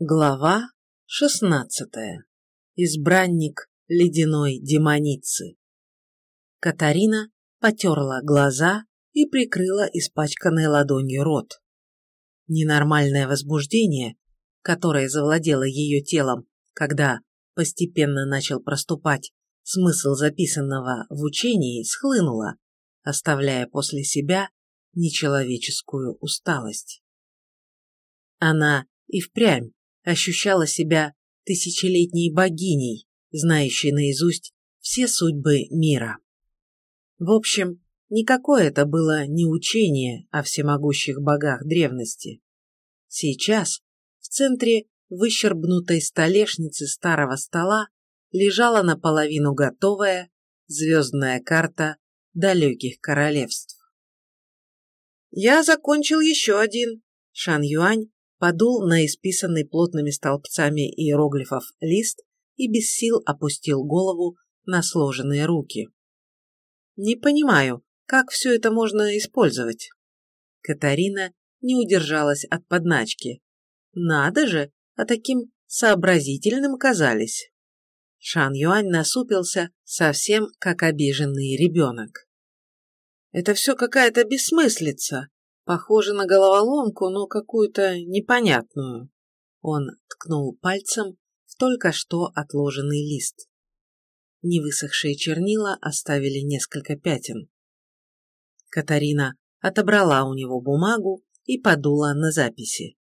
Глава шестнадцатая. Избранник ледяной демоницы. Катарина потерла глаза и прикрыла испачканной ладонью рот. Ненормальное возбуждение, которое завладело ее телом, когда постепенно начал проступать смысл записанного в учении, схлынуло, оставляя после себя нечеловеческую усталость. Она и впрямь ощущала себя тысячелетней богиней, знающей наизусть все судьбы мира. В общем, никакое это было не учение о всемогущих богах древности. Сейчас в центре выщербнутой столешницы старого стола лежала наполовину готовая звездная карта далеких королевств. «Я закончил еще один», Шан Юань подул на исписанный плотными столбцами иероглифов лист и без сил опустил голову на сложенные руки. «Не понимаю, как все это можно использовать?» Катарина не удержалась от подначки. «Надо же, а таким сообразительным казались!» Шан Юань насупился, совсем как обиженный ребенок. «Это все какая-то бессмыслица. Похоже на головоломку, но какую-то непонятную. Он ткнул пальцем в только что отложенный лист. Невысохшие чернила оставили несколько пятен. Катарина отобрала у него бумагу и подула на записи.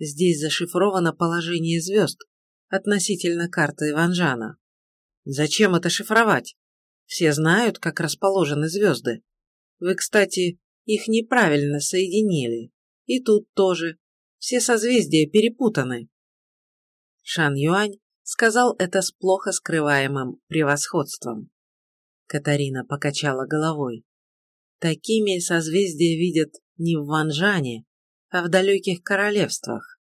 Здесь зашифровано положение звезд относительно карты Иванжана. Зачем это шифровать? Все знают, как расположены звезды. Вы, кстати, их неправильно соединили. И тут тоже. Все созвездия перепутаны. Шан Юань сказал это с плохо скрываемым превосходством. Катарина покачала головой. Такими созвездия видят не в Ванжане, а в далеких королевствах.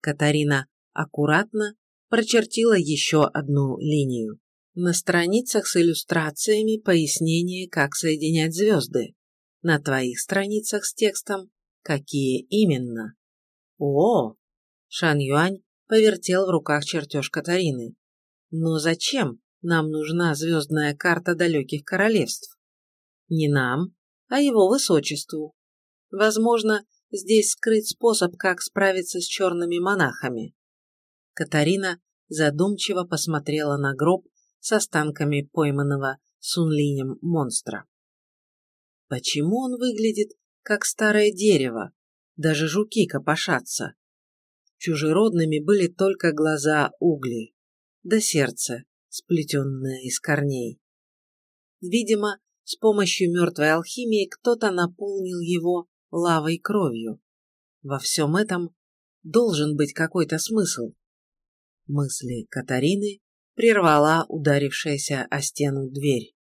Катарина аккуратно прочертила еще одну линию. На страницах с иллюстрациями пояснение, как соединять звезды на твоих страницах с текстом, какие именно. О! Шан Юань повертел в руках чертеж Катарины. Но зачем нам нужна звездная карта далеких королевств? Не нам, а его высочеству. Возможно, здесь скрыт способ, как справиться с черными монахами. Катарина задумчиво посмотрела на гроб с останками пойманного Сунлинем монстра. Почему он выглядит как старое дерево? Даже жуки копошатся. Чужеродными были только глаза угли, да сердце, сплетенное из корней. Видимо, с помощью мертвой алхимии кто-то наполнил его лавой кровью. Во всем этом должен быть какой-то смысл. Мысли Катарины прервала ударившаяся о стену дверь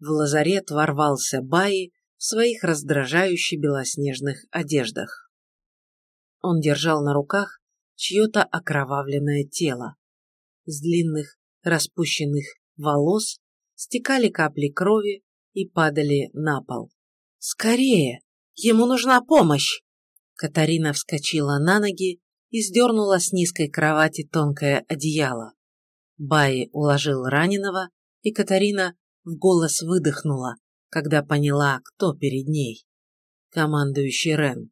в лазарет ворвался Баи в своих раздражающе белоснежных одеждах. Он держал на руках чье-то окровавленное тело. С длинных распущенных волос стекали капли крови и падали на пол. «Скорее! Ему нужна помощь!» Катарина вскочила на ноги и сдернула с низкой кровати тонкое одеяло. Баи уложил раненого, и Катарина в голос выдохнула, когда поняла, кто перед ней. Командующий Рен.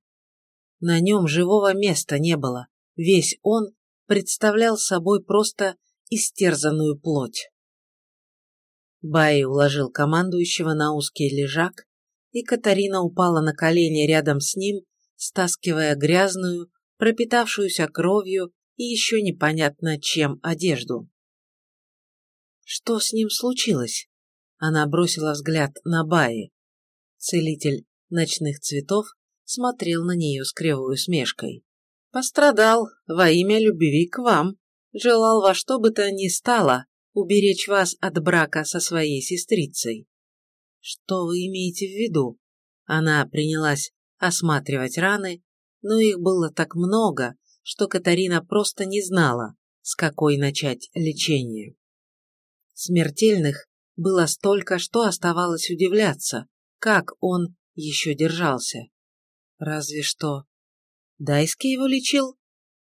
На нем живого места не было, весь он представлял собой просто истерзанную плоть. Баи уложил командующего на узкий лежак, и Катарина упала на колени рядом с ним, стаскивая грязную, пропитавшуюся кровью и еще непонятно чем одежду. Что с ним случилось? Она бросила взгляд на Баи. Целитель ночных цветов смотрел на нее с кривой усмешкой. «Пострадал во имя любви к вам. Желал во что бы то ни стало уберечь вас от брака со своей сестрицей». «Что вы имеете в виду?» Она принялась осматривать раны, но их было так много, что Катарина просто не знала, с какой начать лечение. Смертельных было столько, что оставалось удивляться, как он еще держался. Разве что... Дайский его лечил?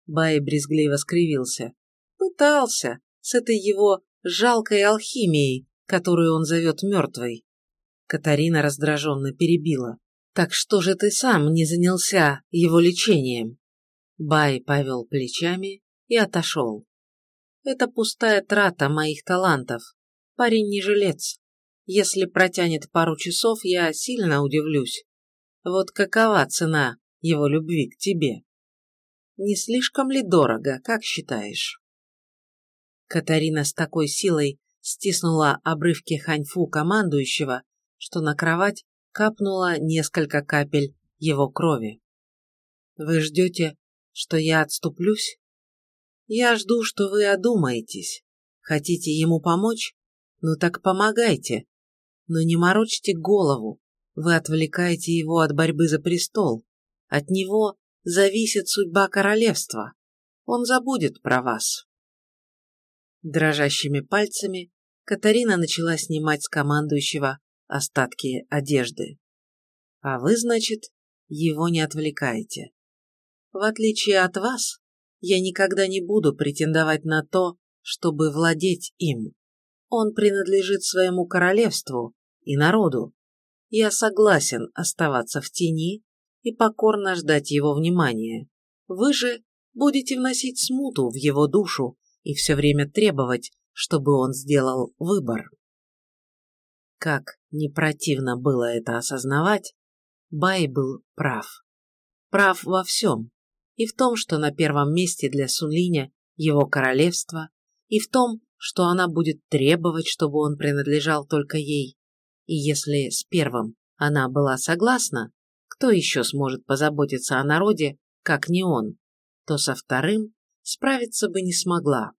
Бай брезгливо скривился. Пытался, с этой его жалкой алхимией, которую он зовет мертвой. Катарина раздраженно перебила. «Так что же ты сам не занялся его лечением?» Бай повел плечами и отошел. «Это пустая трата моих талантов. Парень не жилец. Если протянет пару часов, я сильно удивлюсь. Вот какова цена его любви к тебе? Не слишком ли дорого, как считаешь?» Катарина с такой силой стиснула обрывки ханьфу командующего, что на кровать капнуло несколько капель его крови. «Вы ждете, что я отступлюсь? Я жду, что вы одумаетесь. Хотите ему помочь? Ну так помогайте. Но не морочьте голову. Вы отвлекаете его от борьбы за престол. От него зависит судьба королевства. Он забудет про вас. Дрожащими пальцами Катарина начала снимать с командующего остатки одежды. А вы, значит, его не отвлекаете. В отличие от вас, я никогда не буду претендовать на то, чтобы владеть им. Он принадлежит своему королевству и народу. Я согласен оставаться в тени и покорно ждать его внимания. Вы же будете вносить смуту в его душу и все время требовать, чтобы он сделал выбор. Как не противно было это осознавать, Бай был прав. Прав во всем. И в том, что на первом месте для Сунлиня его королевство, и в том, что она будет требовать, чтобы он принадлежал только ей. И если с первым она была согласна, кто еще сможет позаботиться о народе, как не он, то со вторым справиться бы не смогла.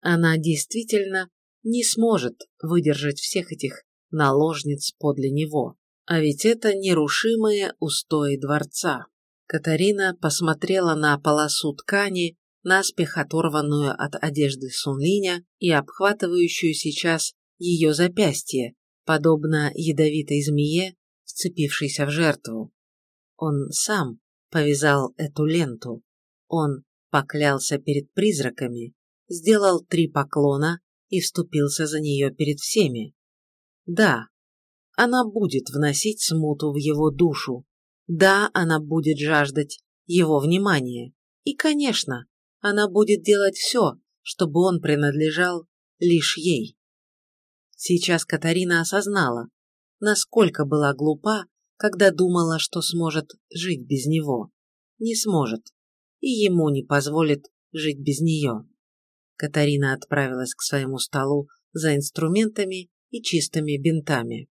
Она действительно не сможет выдержать всех этих наложниц подле него. А ведь это нерушимые устои дворца. Катарина посмотрела на полосу ткани, наспех оторванную от одежды Сунлиня и обхватывающую сейчас ее запястье, подобно ядовитой змее, вцепившейся в жертву. Он сам повязал эту ленту. Он поклялся перед призраками, сделал три поклона и вступился за нее перед всеми. Да, она будет вносить смуту в его душу. Да, она будет жаждать его внимания. И, конечно, она будет делать все, чтобы он принадлежал лишь ей. Сейчас Катарина осознала, насколько была глупа, когда думала, что сможет жить без него. Не сможет. И ему не позволит жить без нее. Катарина отправилась к своему столу за инструментами и чистыми бинтами.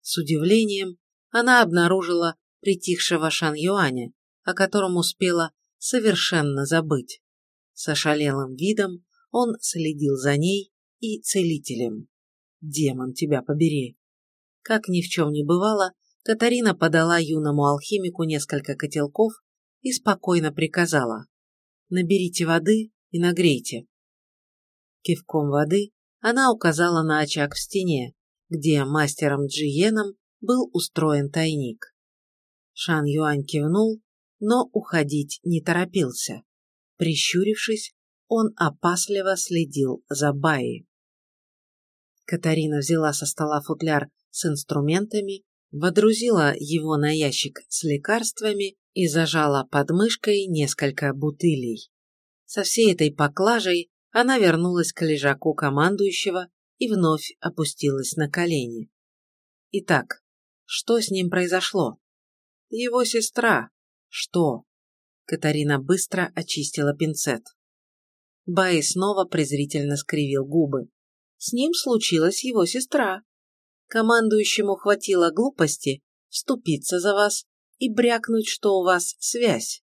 С удивлением она обнаружила притихшего Шан Юаня, о котором успела совершенно забыть. С ошалелым видом он следил за ней и целителем. «Демон, тебя побери!» Как ни в чем не бывало, Катарина подала юному алхимику несколько котелков и спокойно приказала «Наберите воды и нагрейте». Кивком воды она указала на очаг в стене, где мастером Джиеном был устроен тайник. Шан Юань кивнул, но уходить не торопился. Прищурившись, он опасливо следил за Баей. Катарина взяла со стола футляр с инструментами, водрузила его на ящик с лекарствами и зажала под мышкой несколько бутылей. Со всей этой поклажей она вернулась к лежаку командующего и вновь опустилась на колени. Итак, что с ним произошло? Его сестра. Что? Катарина быстро очистила пинцет. Бай снова презрительно скривил губы. С ним случилась его сестра. Командующему хватило глупости вступиться за вас и брякнуть, что у вас связь.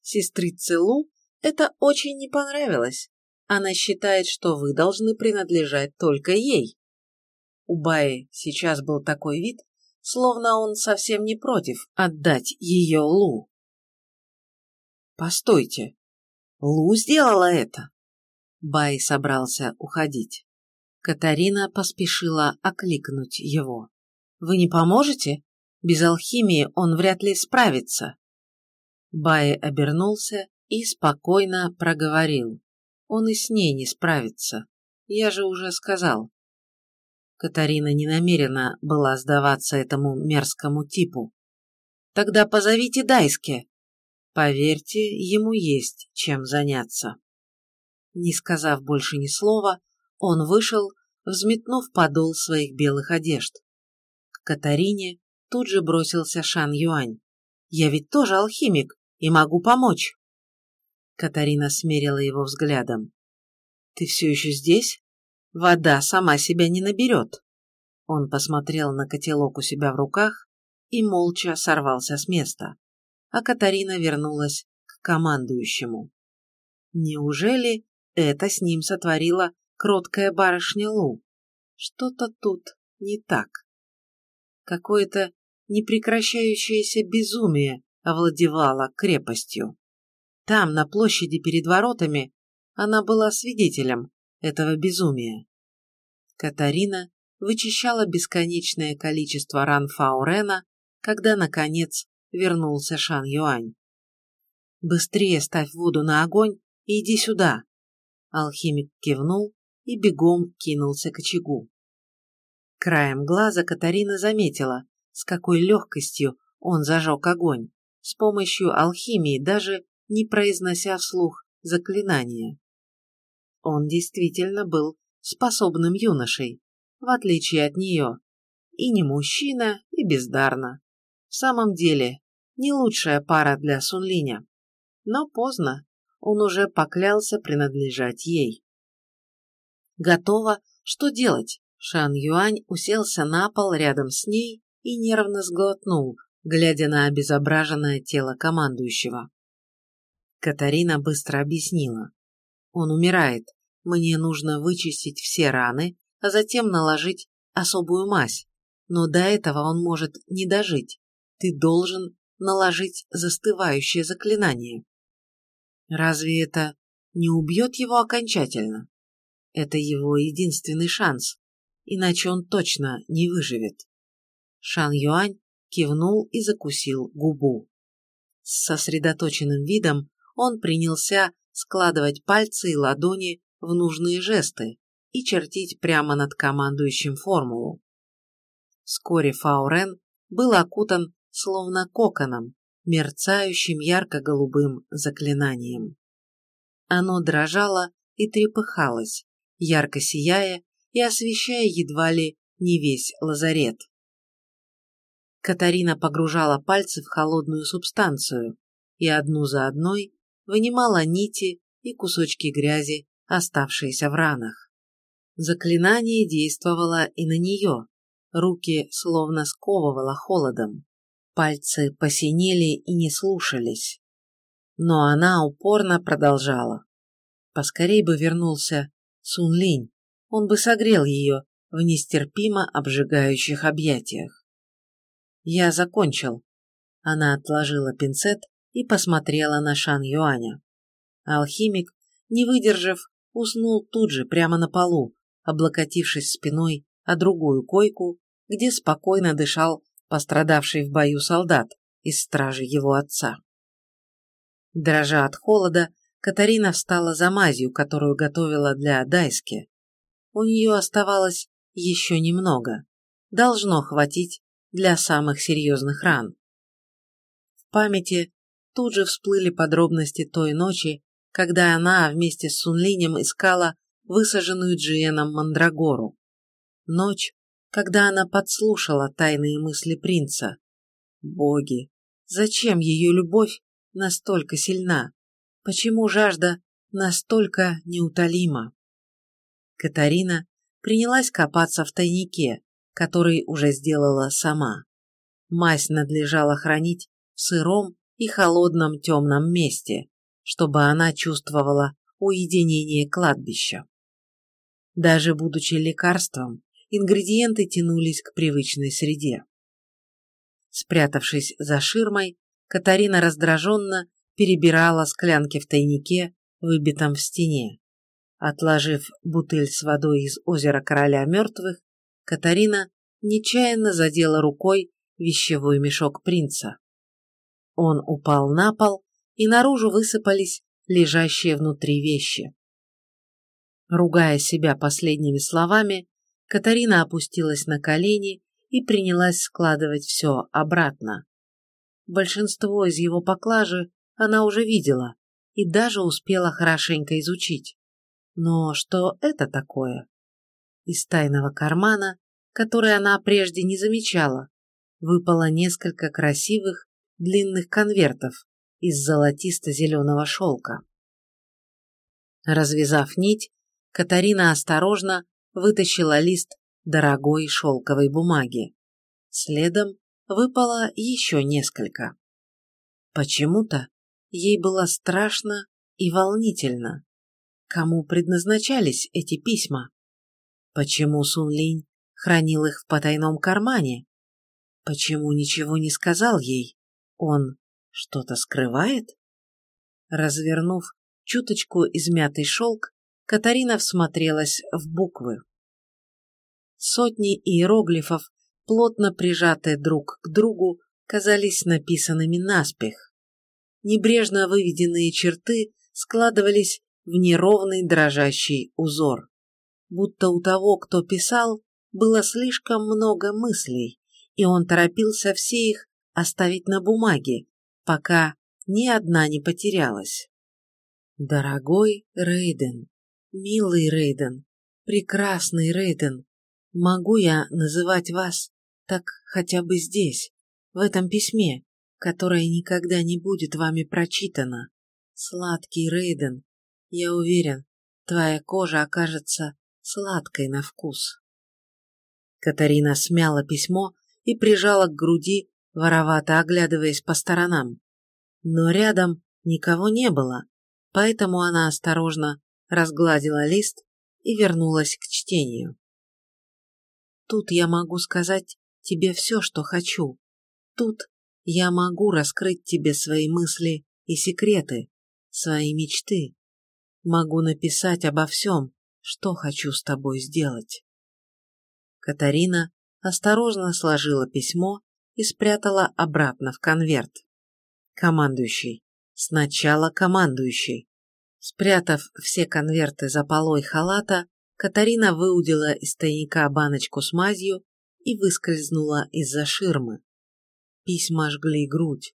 Сестрице Лу это очень не понравилось, она считает, что вы должны принадлежать только ей. У Баи сейчас был такой вид, словно он совсем не против отдать ее Лу. Постойте, Лу сделала это? Бай собрался уходить. Катарина поспешила окликнуть его. «Вы не поможете? Без алхимии он вряд ли справится». Бай обернулся и спокойно проговорил. Он и с ней не справится. Я же уже сказал. Катарина не намерена была сдаваться этому мерзкому типу. Тогда позовите Дайске. Поверьте, ему есть чем заняться. Не сказав больше ни слова, он вышел, взметнув подол своих белых одежд. К Катарине тут же бросился Шан Юань. «Я ведь тоже алхимик и могу помочь!» Катарина смерила его взглядом. «Ты все еще здесь? Вода сама себя не наберет!» Он посмотрел на котелок у себя в руках и молча сорвался с места, а Катарина вернулась к командующему. Неужели это с ним сотворила кроткая барышня Лу? Что-то тут не так. Какое-то непрекращающееся безумие овладевало крепостью. Там, на площади перед воротами, она была свидетелем этого безумия. Катарина вычищала бесконечное количество ран Фаурена, когда, наконец, вернулся Шан Юань. «Быстрее ставь воду на огонь и иди сюда!» Алхимик кивнул и бегом кинулся к очагу. Краем глаза Катарина заметила, с какой легкостью он зажег огонь, с помощью алхимии, даже не произнося вслух заклинания. Он действительно был способным юношей, в отличие от нее, и не мужчина, и бездарно. В самом деле, не лучшая пара для Сунлиня. Но поздно, он уже поклялся принадлежать ей. Готово, что делать? Шан Юань уселся на пол рядом с ней и нервно сглотнул, глядя на обезображенное тело командующего. Катарина быстро объяснила. Он умирает. Мне нужно вычистить все раны, а затем наложить особую мазь. Но до этого он может не дожить. Ты должен наложить застывающее заклинание. Разве это не убьет его окончательно? Это его единственный шанс, иначе он точно не выживет. Шан Юань кивнул и закусил губу. С сосредоточенным видом он принялся складывать пальцы и ладони в нужные жесты и чертить прямо над командующим формулу. Вскоре Фаурен был окутан словно коконом, мерцающим ярко-голубым заклинанием. Оно дрожало и трепыхалось, ярко сияя и освещая едва ли не весь лазарет. Катарина погружала пальцы в холодную субстанцию и одну за одной вынимала нити и кусочки грязи, оставшиеся в ранах. Заклинание действовало и на нее, руки словно сковывало холодом, пальцы посинели и не слушались. Но она упорно продолжала. Поскорей бы вернулся Сун Линь, он бы согрел ее в нестерпимо обжигающих объятиях. «Я закончил». Она отложила пинцет и посмотрела на Шан Юаня. Алхимик, не выдержав, уснул тут же, прямо на полу, облокотившись спиной о другую койку, где спокойно дышал пострадавший в бою солдат из стражи его отца. Дрожа от холода, Катарина встала за мазью, которую готовила для Дайски. У нее оставалось еще немного. Должно хватить для самых серьезных ран. В памяти тут же всплыли подробности той ночи, когда она вместе с Сунлинем искала высаженную Джиеном Мандрагору. Ночь, когда она подслушала тайные мысли принца. Боги, зачем ее любовь настолько сильна? Почему жажда настолько неутолима? Катарина принялась копаться в тайнике, который уже сделала сама. Мазь надлежало хранить в сыром и холодном темном месте, чтобы она чувствовала уединение кладбища. Даже будучи лекарством, ингредиенты тянулись к привычной среде. Спрятавшись за ширмой, Катарина раздраженно перебирала склянки в тайнике, выбитом в стене. Отложив бутыль с водой из озера Короля Мертвых, Катарина нечаянно задела рукой вещевой мешок принца. Он упал на пол, и наружу высыпались лежащие внутри вещи. Ругая себя последними словами, Катарина опустилась на колени и принялась складывать все обратно. Большинство из его поклажи она уже видела и даже успела хорошенько изучить. Но что это такое? Из тайного кармана, который она прежде не замечала, выпало несколько красивых длинных конвертов из золотисто-зеленого шелка. Развязав нить, Катарина осторожно вытащила лист дорогой шелковой бумаги. Следом выпало еще несколько. Почему-то ей было страшно и волнительно. Кому предназначались эти письма? Почему Сун Линь хранил их в потайном кармане? Почему ничего не сказал ей? Он что-то скрывает? Развернув чуточку измятый шелк, Катарина всмотрелась в буквы. Сотни иероглифов, плотно прижатые друг к другу, казались написанными наспех. Небрежно выведенные черты складывались в неровный дрожащий узор. Будто у того, кто писал, было слишком много мыслей, и он торопился все их оставить на бумаге, пока ни одна не потерялась. Дорогой Рейден, Милый Рейден, прекрасный Рейден, могу я называть вас так хотя бы здесь, в этом письме, которое никогда не будет вами прочитано. Сладкий Рейден, я уверен, твоя кожа окажется сладкой на вкус. Катарина смяла письмо и прижала к груди, воровато оглядываясь по сторонам. Но рядом никого не было, поэтому она осторожно разгладила лист и вернулась к чтению. Тут я могу сказать тебе все, что хочу. Тут я могу раскрыть тебе свои мысли и секреты, свои мечты. Могу написать обо всем, что хочу с тобой сделать. Катарина осторожно сложила письмо и спрятала обратно в конверт. Командующий. Сначала командующий. Спрятав все конверты за полой халата, Катарина выудила из тайника баночку с мазью и выскользнула из-за ширмы. Письма жгли грудь.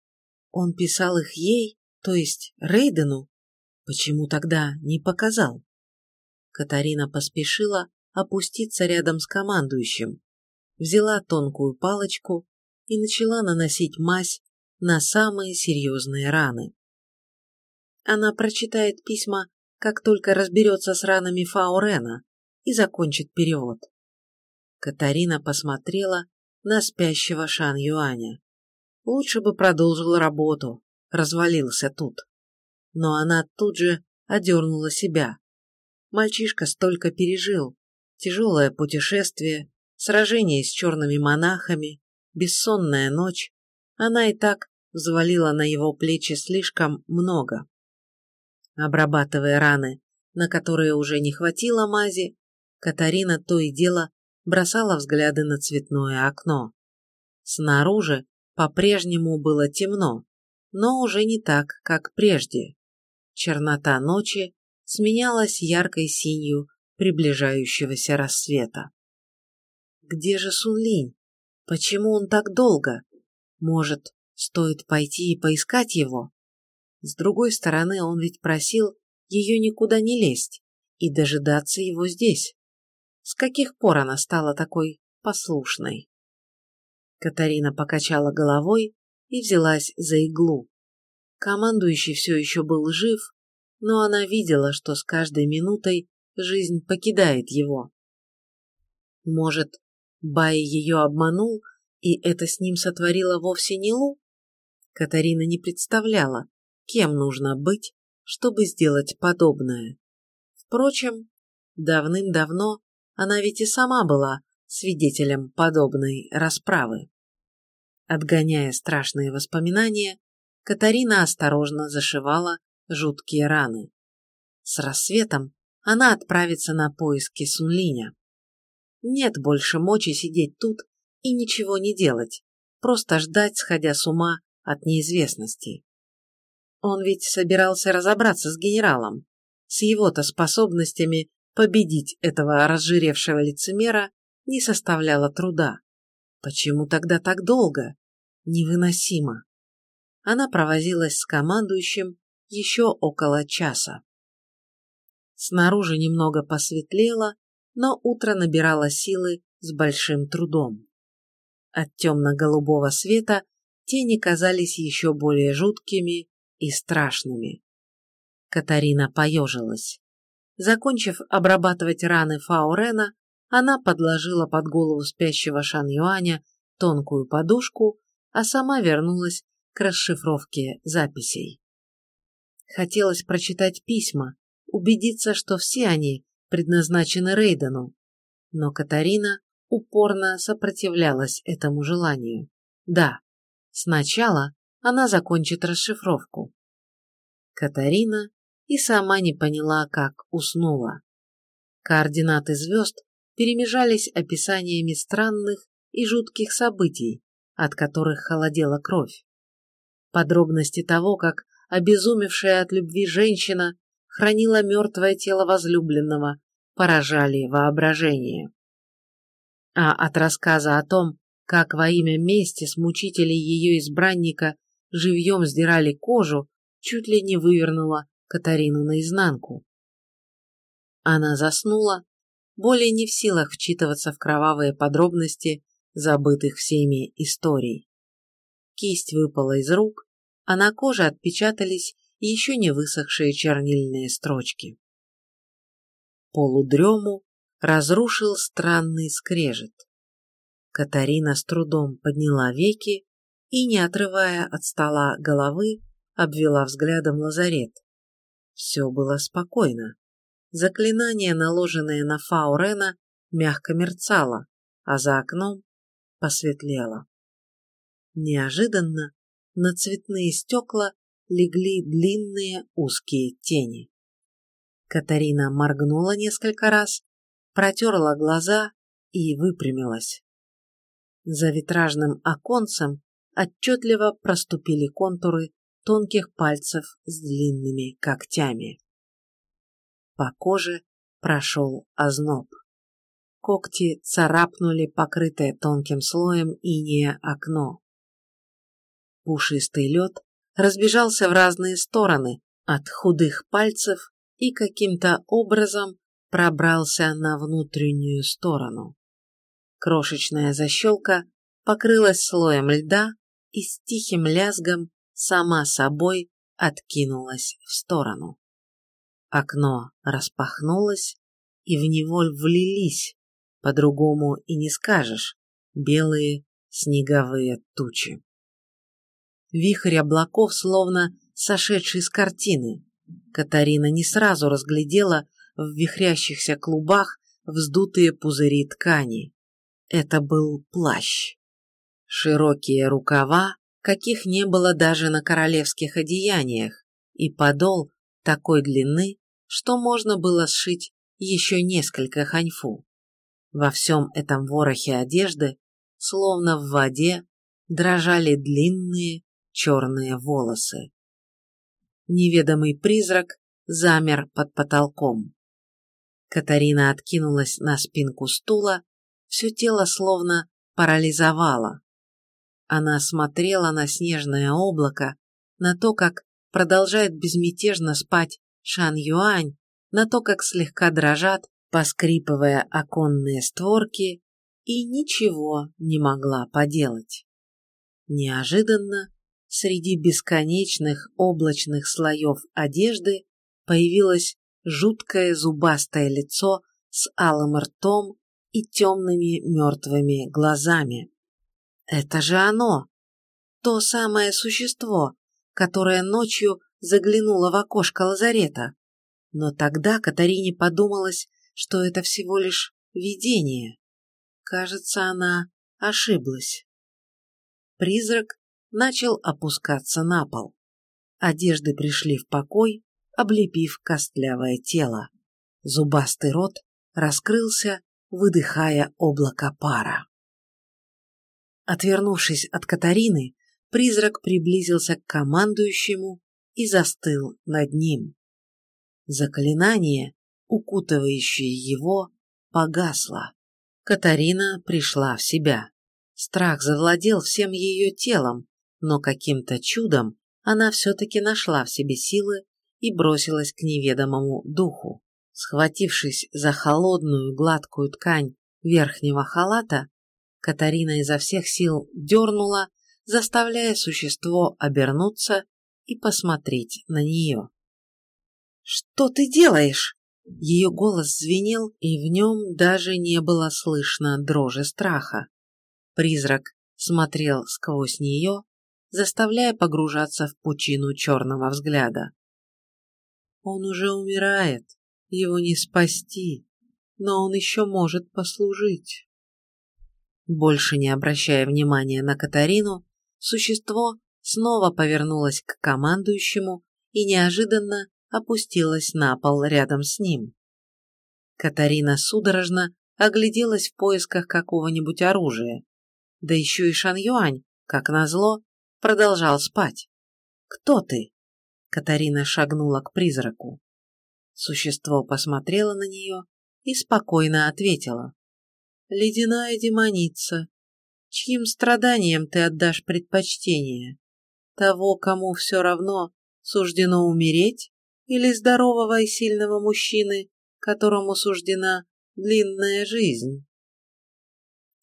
Он писал их ей, то есть Рейдену? Почему тогда не показал? Катарина поспешила опуститься рядом с командующим, взяла тонкую палочку и начала наносить мазь на самые серьезные раны. Она прочитает письма, как только разберется с ранами Фаурена и закончит перевод. Катарина посмотрела на спящего Шан Юаня. Лучше бы продолжил работу, развалился тут. Но она тут же одернула себя. Мальчишка столько пережил. Тяжелое путешествие, сражение с черными монахами, бессонная ночь. Она и так взвалила на его плечи слишком много. Обрабатывая раны, на которые уже не хватило мази, Катарина то и дело бросала взгляды на цветное окно. Снаружи по-прежнему было темно, но уже не так, как прежде. Чернота ночи сменялась яркой синью приближающегося рассвета. Где же Сунлинь? Почему он так долго? Может, стоит пойти и поискать его? С другой стороны, он ведь просил ее никуда не лезть и дожидаться его здесь. С каких пор она стала такой послушной? Катарина покачала головой и взялась за иглу. Командующий все еще был жив, но она видела, что с каждой минутой жизнь покидает его. Может, Бай ее обманул, и это с ним сотворила вовсе не Лу? Катарина не представляла, кем нужно быть, чтобы сделать подобное. Впрочем, давным-давно она ведь и сама была свидетелем подобной расправы. Отгоняя страшные воспоминания, Катарина осторожно зашивала жуткие раны. С рассветом она отправится на поиски Сунлиня. Нет больше мочи сидеть тут и ничего не делать, просто ждать, сходя с ума от неизвестности. Он ведь собирался разобраться с генералом. С его-то способностями победить этого разжиревшего лицемера не составляло труда. Почему тогда так долго? Невыносимо. Она провозилась с командующим еще около часа. Снаружи немного посветлело, но утро набирало силы с большим трудом. От темно-голубого света тени казались еще более жуткими и страшными. Катарина поежилась. Закончив обрабатывать раны Фаурена, она подложила под голову спящего Шан Юаня тонкую подушку, а сама вернулась к расшифровке записей. Хотелось прочитать письма, убедиться, что все они предназначены Рейдену, но Катарина упорно сопротивлялась этому желанию. Да, сначала она закончит расшифровку. Катарина и сама не поняла, как уснула. Координаты звезд перемежались описаниями странных и жутких событий, от которых холодела кровь. Подробности того, как обезумевшая от любви женщина хранила мертвое тело возлюбленного, поражали воображение. А от рассказа о том, как во имя мести с мучителей ее избранника живьем сдирали кожу, чуть ли не вывернула Катарину наизнанку. Она заснула, более не в силах вчитываться в кровавые подробности забытых всеми историй. Кисть выпала из рук, а на коже отпечатались еще не высохшие чернильные строчки. Полудрему разрушил странный скрежет. Катарина с трудом подняла веки и, не отрывая от стола головы, обвела взглядом лазарет. Все было спокойно. Заклинание, наложенное на Фаурена, мягко мерцало, а за окном посветлело. Неожиданно на цветные стекла легли длинные узкие тени. Катарина моргнула несколько раз, протерла глаза и выпрямилась. За витражным оконцем отчетливо проступили контуры тонких пальцев с длинными когтями. По коже прошел озноб. Когти царапнули покрытое тонким слоем инея окно. Пушистый лед разбежался в разные стороны от худых пальцев и каким-то образом пробрался на внутреннюю сторону. Крошечная защелка покрылась слоем льда и с тихим лязгом сама собой откинулась в сторону. Окно распахнулось, и в него влились, по-другому и не скажешь, белые снеговые тучи. Вихрь облаков, словно сошедший с картины. Катарина не сразу разглядела в вихрящихся клубах вздутые пузыри ткани. Это был плащ. Широкие рукава, каких не было даже на королевских одеяниях, и подол такой длины, что можно было сшить еще несколько ханьфу. Во всем этом ворохе одежды, словно в воде, дрожали длинные черные волосы. Неведомый призрак замер под потолком. Катарина откинулась на спинку стула, все тело словно парализовало. Она смотрела на снежное облако, на то, как продолжает безмятежно спать Шан Юань, на то, как слегка дрожат, поскрипывая оконные створки, и ничего не могла поделать. Неожиданно среди бесконечных облачных слоев одежды появилось жуткое зубастое лицо с алым ртом и темными мертвыми глазами. Это же оно! То самое существо, которое ночью заглянуло в окошко лазарета. Но тогда Катарине подумалось, что это всего лишь видение. Кажется, она ошиблась. Призрак начал опускаться на пол. Одежды пришли в покой, облепив костлявое тело. Зубастый рот раскрылся, выдыхая облако пара. Отвернувшись от Катарины, призрак приблизился к командующему и застыл над ним. Заклинание, укутывающее его, погасло. Катарина пришла в себя. Страх завладел всем ее телом, но каким-то чудом она все-таки нашла в себе силы и бросилась к неведомому духу. Схватившись за холодную гладкую ткань верхнего халата, Катарина изо всех сил дернула, заставляя существо обернуться и посмотреть на нее. «Что ты делаешь?» Ее голос звенел, и в нем даже не было слышно дрожи страха. Призрак смотрел сквозь нее, заставляя погружаться в пучину черного взгляда. Он уже умирает, его не спасти, но он еще может послужить. Больше не обращая внимания на Катарину, существо снова повернулось к командующему и неожиданно опустилась на пол рядом с ним. Катарина судорожно огляделась в поисках какого-нибудь оружия. Да еще и Шан Юань, как назло, продолжал спать. «Кто ты?» Катарина шагнула к призраку. Существо посмотрело на нее и спокойно ответило. «Ледяная демоница, чьим страданиям ты отдашь предпочтение? Того, кому все равно суждено умереть, или здорового и сильного мужчины, которому суждена длинная жизнь.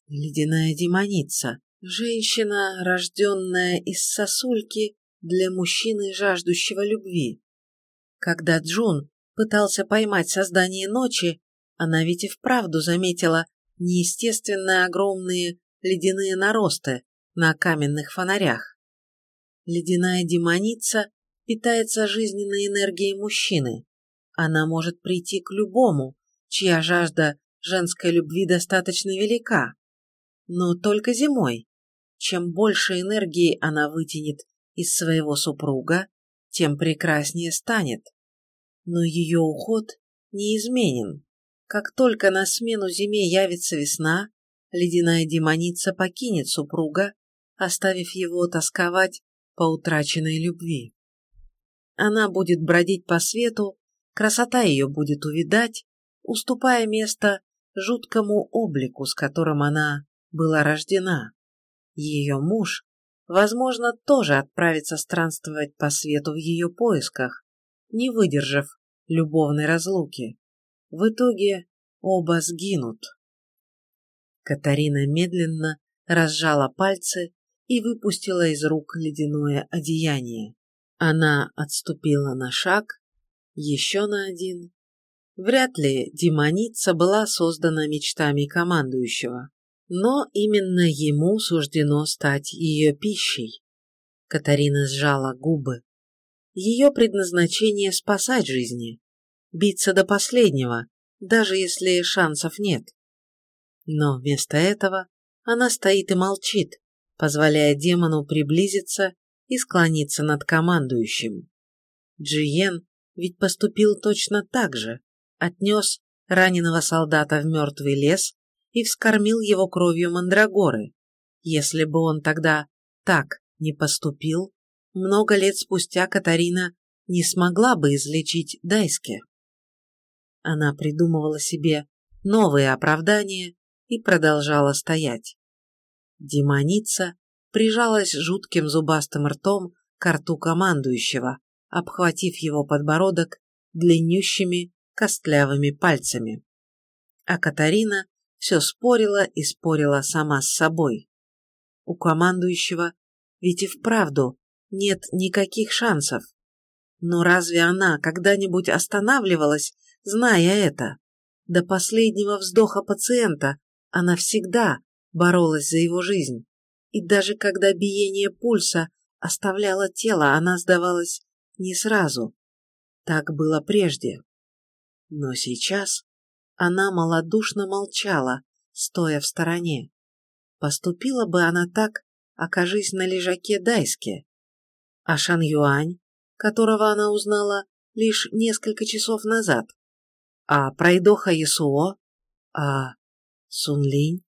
Ледяная демоница, женщина, рожденная из сосульки для мужчины, жаждущего любви. Когда Джун пытался поймать создание ночи, она ведь и вправду заметила неестественно огромные ледяные наросты на каменных фонарях. Ледяная демоница питается жизненной энергией мужчины. Она может прийти к любому, чья жажда женской любви достаточно велика. Но только зимой. Чем больше энергии она вытянет из своего супруга, тем прекраснее станет. Но ее уход неизменен. Как только на смену зиме явится весна, ледяная демоница покинет супруга, оставив его тосковать по утраченной любви. Она будет бродить по свету, красота ее будет увидать, уступая место жуткому облику, с которым она была рождена. Ее муж, возможно, тоже отправится странствовать по свету в ее поисках, не выдержав любовной разлуки. В итоге оба сгинут. Катарина медленно разжала пальцы и выпустила из рук ледяное одеяние. Она отступила на шаг, еще на один. Вряд ли демоница была создана мечтами командующего, но именно ему суждено стать ее пищей. Катарина сжала губы. Ее предназначение спасать жизни, биться до последнего, даже если шансов нет. Но вместо этого она стоит и молчит, позволяя демону приблизиться и склониться над командующим. Джиен ведь поступил точно так же, отнес раненого солдата в мертвый лес и вскормил его кровью мандрагоры. Если бы он тогда так не поступил, много лет спустя Катарина не смогла бы излечить Дайске. Она придумывала себе новые оправдания и продолжала стоять. Демоница прижалась жутким зубастым ртом к рту командующего, обхватив его подбородок длиннющими костлявыми пальцами. А Катарина все спорила и спорила сама с собой. У командующего ведь и вправду нет никаких шансов. Но разве она когда-нибудь останавливалась, зная это? До последнего вздоха пациента она всегда боролась за его жизнь и даже когда биение пульса оставляло тело, она сдавалась не сразу. Так было прежде. Но сейчас она малодушно молчала, стоя в стороне. Поступила бы она так, окажись на лежаке Дайске. А Шан Юань, которого она узнала лишь несколько часов назад, а Пройдоха Ясуо, а Сунлинь,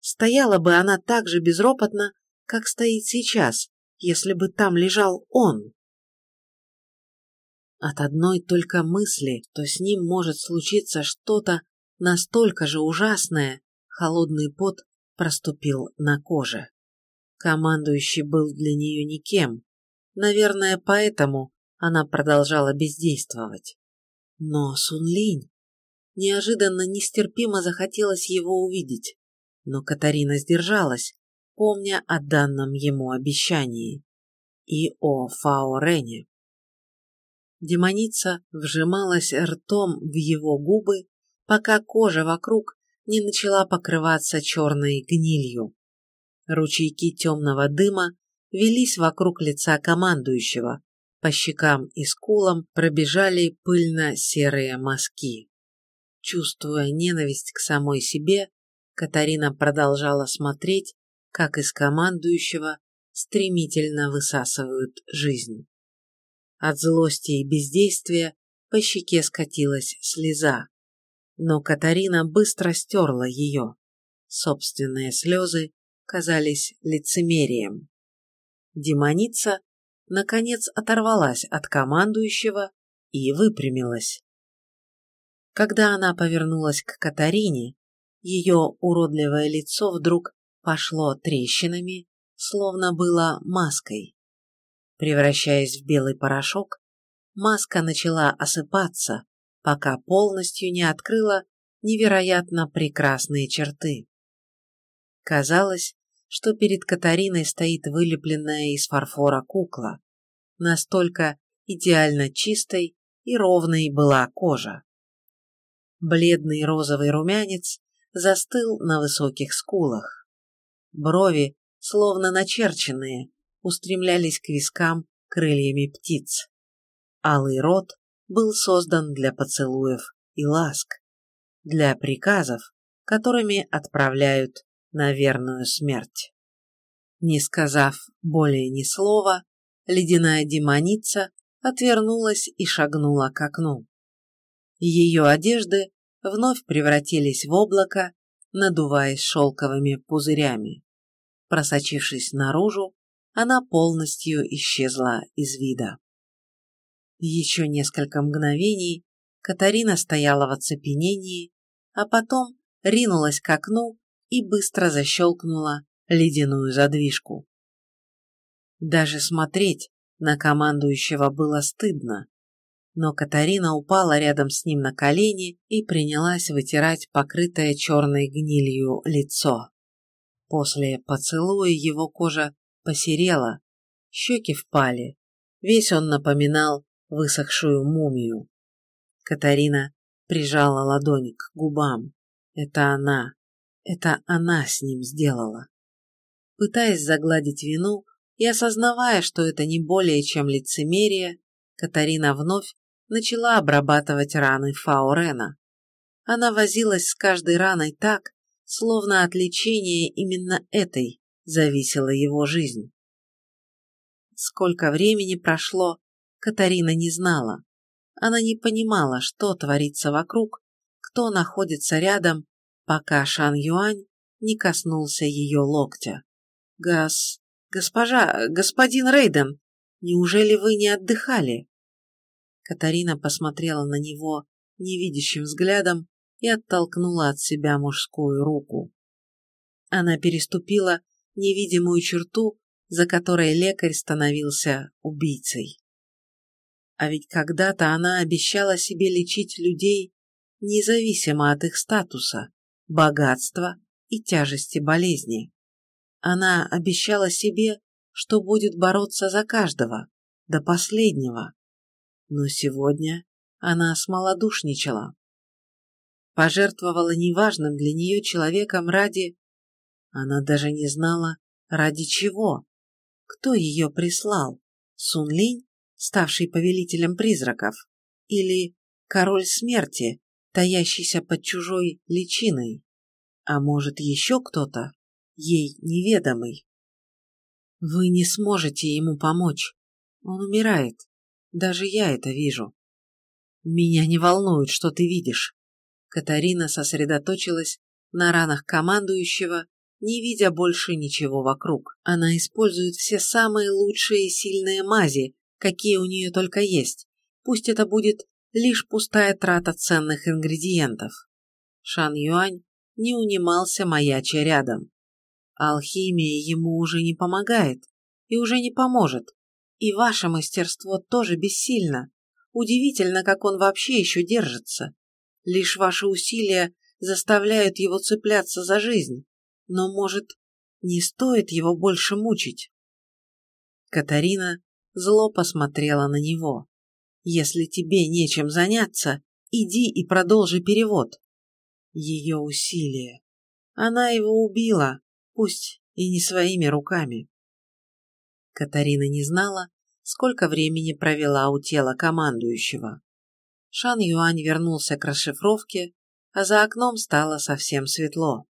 Стояла бы она так же безропотно, как стоит сейчас, если бы там лежал он. От одной только мысли, что с ним может случиться что-то настолько же ужасное, холодный пот проступил на коже. Командующий был для нее никем. Наверное, поэтому она продолжала бездействовать. Но Сунлинь... Неожиданно нестерпимо захотелось его увидеть, но Катарина сдержалась, помня о данном ему обещании и о Фаорене. Демоница вжималась ртом в его губы, пока кожа вокруг не начала покрываться черной гнилью. Ручейки темного дыма велись вокруг лица командующего, по щекам и скулам пробежали пыльно-серые мазки. Чувствуя ненависть к самой себе, Катарина продолжала смотреть, как из командующего стремительно высасывают жизнь. От злости и бездействия по щеке скатилась слеза, но Катарина быстро стерла ее. Собственные слезы казались лицемерием. Демоница, наконец, оторвалась от командующего и выпрямилась. Когда она повернулась к Катарине, ее уродливое лицо вдруг пошло трещинами, словно было маской. Превращаясь в белый порошок, маска начала осыпаться, пока полностью не открыла невероятно прекрасные черты. Казалось, что перед Катариной стоит вылепленная из фарфора кукла. Настолько идеально чистой и ровной была кожа. Бледный розовый румянец застыл на высоких скулах. Брови, словно начерченные, устремлялись к вискам крыльями птиц. Алый рот был создан для поцелуев и ласк, для приказов, которыми отправляют на верную смерть. Не сказав более ни слова, ледяная демоница отвернулась и шагнула к окну. Ее одежды вновь превратились в облако, надуваясь шелковыми пузырями. Просочившись наружу, она полностью исчезла из вида. Еще несколько мгновений Катарина стояла в оцепенении, а потом ринулась к окну и быстро защелкнула ледяную задвижку. Даже смотреть на командующего было стыдно, но Катарина упала рядом с ним на колени и принялась вытирать покрытое черной гнилью лицо. После поцелуя его кожа посерела, щеки впали, весь он напоминал высохшую мумию. Катарина прижала ладонь к губам. Это она, это она с ним сделала. Пытаясь загладить вину и осознавая, что это не более чем лицемерие, Катарина вновь начала обрабатывать раны Фаорена. Она возилась с каждой раной так, словно от лечения именно этой зависела его жизнь. Сколько времени прошло, Катарина не знала. Она не понимала, что творится вокруг, кто находится рядом, пока Шан Юань не коснулся ее локтя. «Гас... Госпожа... Господин Рейден, неужели вы не отдыхали?» Катарина посмотрела на него невидящим взглядом и оттолкнула от себя мужскую руку. Она переступила невидимую черту, за которой лекарь становился убийцей. А ведь когда-то она обещала себе лечить людей независимо от их статуса, богатства и тяжести болезни. Она обещала себе, что будет бороться за каждого, до последнего, но сегодня она смолодушничала. Пожертвовала неважным для нее человеком ради... Она даже не знала, ради чего. Кто ее прислал? Сунлинь, ставший повелителем призраков? Или король смерти, таящийся под чужой личиной? А может, еще кто-то, ей неведомый? Вы не сможете ему помочь. Он умирает. Даже я это вижу. Меня не волнует, что ты видишь. Катарина сосредоточилась на ранах командующего, не видя больше ничего вокруг. Она использует все самые лучшие и сильные мази, какие у нее только есть, Пусть это будет лишь пустая трата ценных ингредиентов. Шан Юань не унимался маяча рядом. Алхимия ему уже не помогает и уже не поможет, и ваше мастерство тоже бессильно. Удивительно, как он вообще еще держится. Лишь ваши усилия заставляют его цепляться за жизнь. Но, может, не стоит его больше мучить? Катарина зло посмотрела на него. Если тебе нечем заняться, иди и продолжи перевод. Ее усилия. Она его убила, пусть и не своими руками. Катарина не знала, сколько времени провела у тела командующего. Шан Юань вернулся к расшифровке, а за окном стало совсем светло.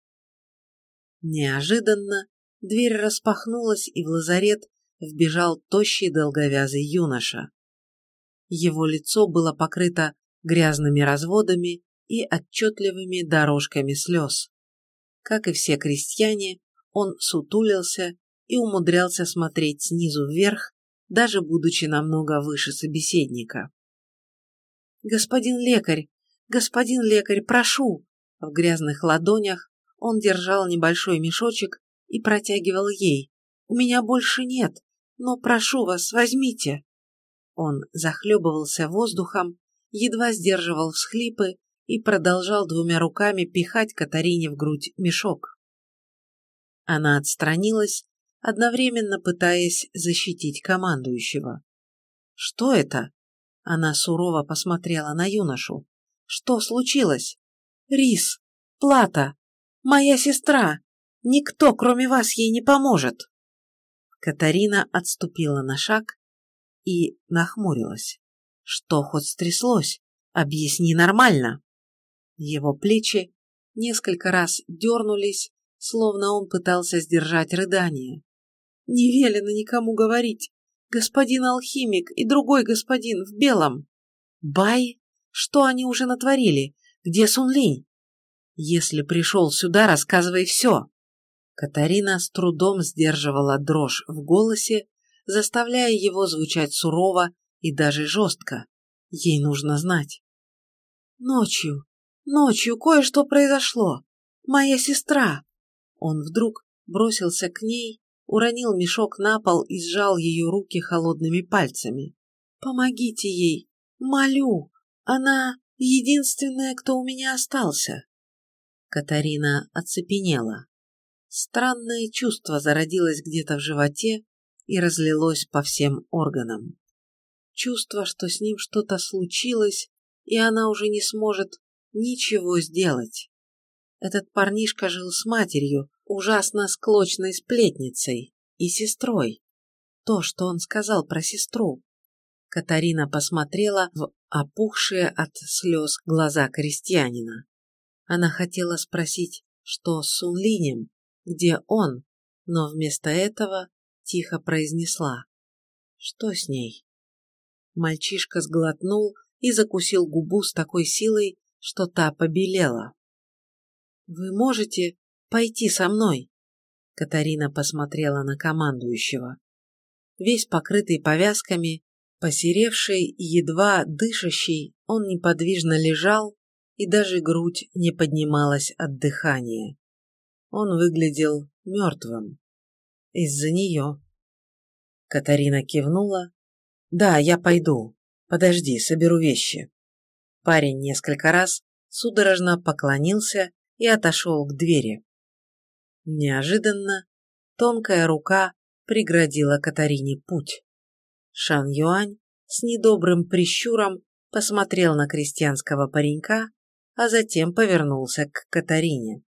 Неожиданно дверь распахнулась, и в лазарет вбежал тощий долговязый юноша. Его лицо было покрыто грязными разводами и отчетливыми дорожками слез. Как и все крестьяне, он сутулился и умудрялся смотреть снизу вверх, даже будучи намного выше собеседника. «Господин лекарь! Господин лекарь, прошу!» В грязных ладонях он держал небольшой мешочек и протягивал ей. «У меня больше нет, но прошу вас, возьмите!» Он захлебывался воздухом, едва сдерживал всхлипы и продолжал двумя руками пихать Катарине в грудь мешок. Она отстранилась, одновременно пытаясь защитить командующего. «Что это?» Она сурово посмотрела на юношу. «Что случилось?» «Рис! Плата! Моя сестра! Никто, кроме вас, ей не поможет!» Катарина отступила на шаг и нахмурилась. «Что хоть стряслось? Объясни нормально!» Его плечи несколько раз дернулись, словно он пытался сдержать рыдание. «Не велено никому говорить. Господин алхимик и другой господин в белом. Бай? Что они уже натворили? Где Сунлинь? Если пришел сюда, рассказывай все». Катарина с трудом сдерживала дрожь в голосе, заставляя его звучать сурово и даже жестко. Ей нужно знать. Ночью, Ночью кое-что произошло. Моя сестра. Он вдруг бросился к ней, уронил мешок на пол и сжал ее руки холодными пальцами. Помогите ей. Молю. Она единственная, кто у меня остался. Катарина оцепенела. Странное чувство зародилось где-то в животе и разлилось по всем органам. Чувство, что с ним что-то случилось, и она уже не сможет ничего сделать. Этот парнишка жил с матерью, ужасно склочной сплетницей, и сестрой. То, что он сказал про сестру. Катарина посмотрела в опухшие от слез глаза крестьянина. Она хотела спросить, что с Сунлинем, где он, но вместо этого тихо произнесла. Что с ней? Мальчишка сглотнул и закусил губу с такой силой, что та побелела. «Вы можете пойти со мной?» Катарина посмотрела на командующего. Весь покрытый повязками, посеревший и едва дышащий, он неподвижно лежал, и даже грудь не поднималась от дыхания. Он выглядел мертвым. Из-за нее. Катарина кивнула. «Да, я пойду. Подожди, соберу вещи». Парень несколько раз судорожно поклонился и отошел к двери. Неожиданно тонкая рука преградила Катарине путь. Шан Юань с недобрым прищуром посмотрел на крестьянского паренька, а затем повернулся к Катарине.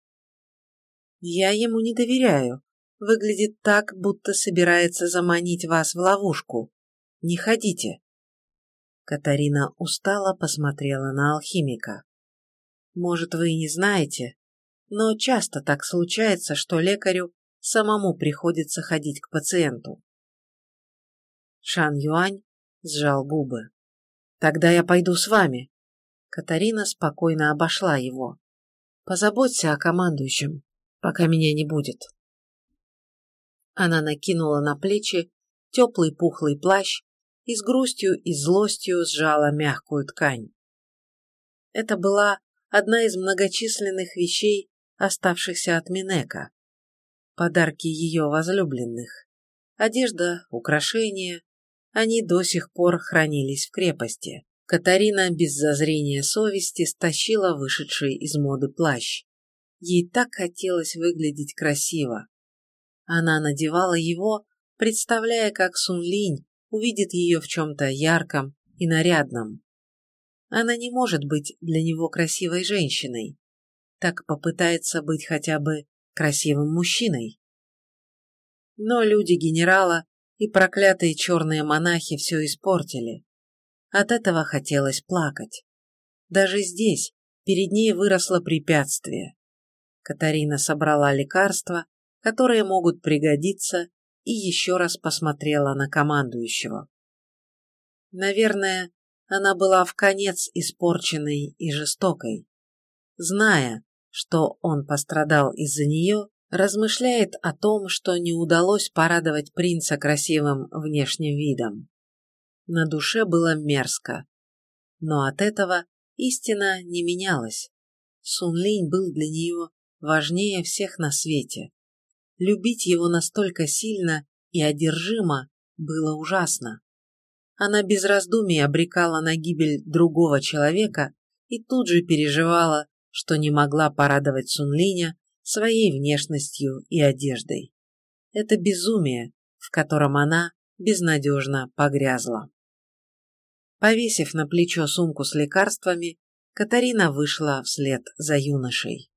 «Я ему не доверяю. Выглядит так, будто собирается заманить вас в ловушку. Не ходите. Катарина устало посмотрела на алхимика. «Может, вы и не знаете, но часто так случается, что лекарю самому приходится ходить к пациенту». Шан Юань сжал губы. «Тогда я пойду с вами». Катарина спокойно обошла его. «Позаботься о командующем, пока меня не будет». Она накинула на плечи теплый пухлый плащ и с грустью и злостью сжала мягкую ткань. Это была одна из многочисленных вещей, оставшихся от Минека. Подарки ее возлюбленных. Одежда, украшения, они до сих пор хранились в крепости. Катарина без зазрения совести стащила вышедший из моды плащ. Ей так хотелось выглядеть красиво. Она надевала его, представляя, как Сун Линь увидит ее в чем-то ярком и нарядном. Она не может быть для него красивой женщиной. Так попытается быть хотя бы красивым мужчиной. Но люди генерала и проклятые черные монахи все испортили. От этого хотелось плакать. Даже здесь перед ней выросло препятствие. Катарина собрала лекарства, которые могут пригодиться, и еще раз посмотрела на командующего. Наверное, она была в конец испорченной и жестокой. Зная, что он пострадал из-за нее, размышляет о том, что не удалось порадовать принца красивым внешним видом. На душе было мерзко. Но от этого истина не менялась. Сун Линь был для нее важнее всех на свете. Любить его настолько сильно и одержимо было ужасно. Она без раздумий обрекала на гибель другого человека и тут же переживала, что не могла порадовать Сунлиня своей внешностью и одеждой. Это безумие, в котором она безнадежно погрязла. Повесив на плечо сумку с лекарствами, Катарина вышла вслед за юношей.